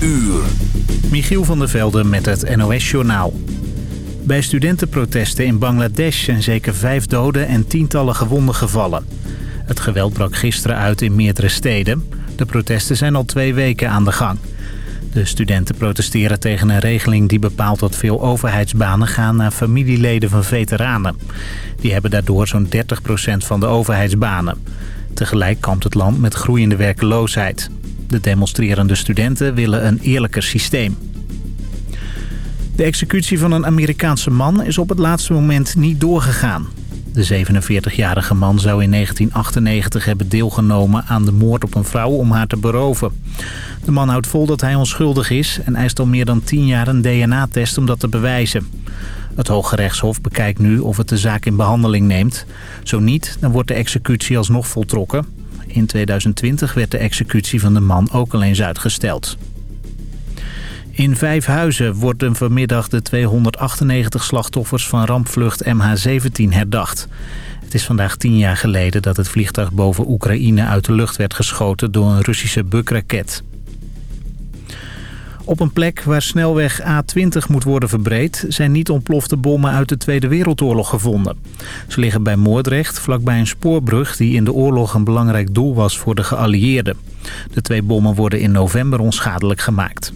uur. Michiel van der Velde met het NOS-journaal. Bij studentenprotesten in Bangladesh zijn zeker vijf doden en tientallen gewonden gevallen. Het geweld brak gisteren uit in meerdere steden. De protesten zijn al twee weken aan de gang. De studenten protesteren tegen een regeling die bepaalt dat veel overheidsbanen gaan naar familieleden van veteranen. Die hebben daardoor zo'n 30% van de overheidsbanen. Tegelijk kampt het land met groeiende werkeloosheid. De demonstrerende studenten willen een eerlijker systeem. De executie van een Amerikaanse man is op het laatste moment niet doorgegaan. De 47-jarige man zou in 1998 hebben deelgenomen aan de moord op een vrouw om haar te beroven. De man houdt vol dat hij onschuldig is en eist al meer dan 10 jaar een DNA-test om dat te bewijzen. Het Hoge Rechtshof bekijkt nu of het de zaak in behandeling neemt. Zo niet, dan wordt de executie alsnog voltrokken. In 2020 werd de executie van de man ook al eens uitgesteld. In Vijfhuizen worden vanmiddag de 298 slachtoffers van rampvlucht MH17 herdacht. Het is vandaag tien jaar geleden dat het vliegtuig boven Oekraïne uit de lucht werd geschoten door een Russische bukraket. Op een plek waar snelweg A20 moet worden verbreed... zijn niet ontplofte bommen uit de Tweede Wereldoorlog gevonden. Ze liggen bij Moordrecht, vlakbij een spoorbrug... die in de oorlog een belangrijk doel was voor de geallieerden. De twee bommen worden in november onschadelijk gemaakt.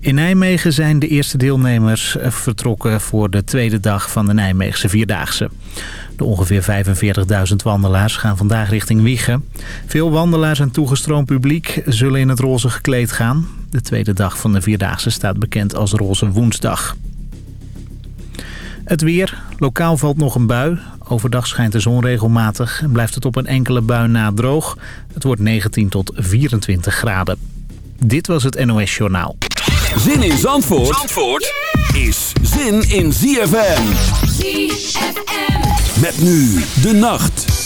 In Nijmegen zijn de eerste deelnemers vertrokken voor de tweede dag van de Nijmeegse Vierdaagse. De ongeveer 45.000 wandelaars gaan vandaag richting Wiegen. Veel wandelaars en toegestroomd publiek zullen in het roze gekleed gaan. De tweede dag van de Vierdaagse staat bekend als Roze Woensdag. Het weer. Lokaal valt nog een bui. Overdag schijnt de zon regelmatig en blijft het op een enkele bui na droog. Het wordt 19 tot 24 graden. Dit was het NOS Journaal. Zin in Zandvoort, Zandvoort is zin in ZFM. ZFM. Met nu de nacht.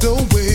The way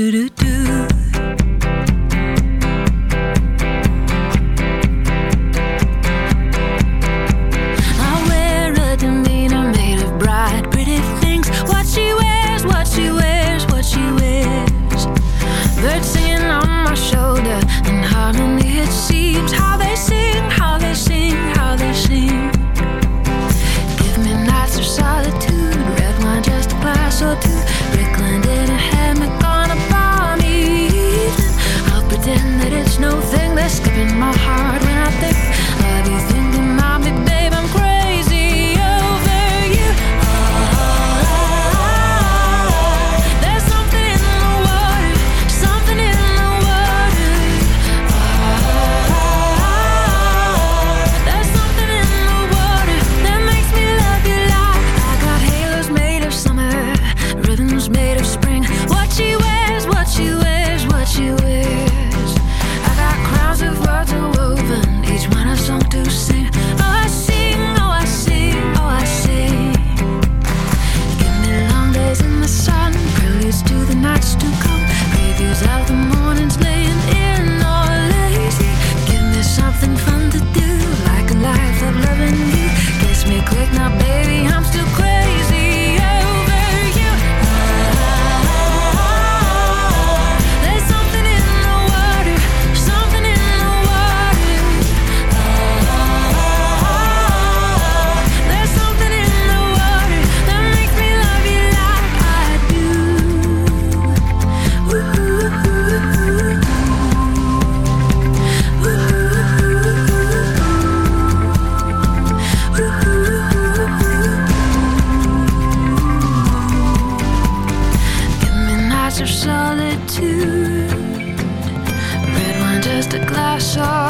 do do do I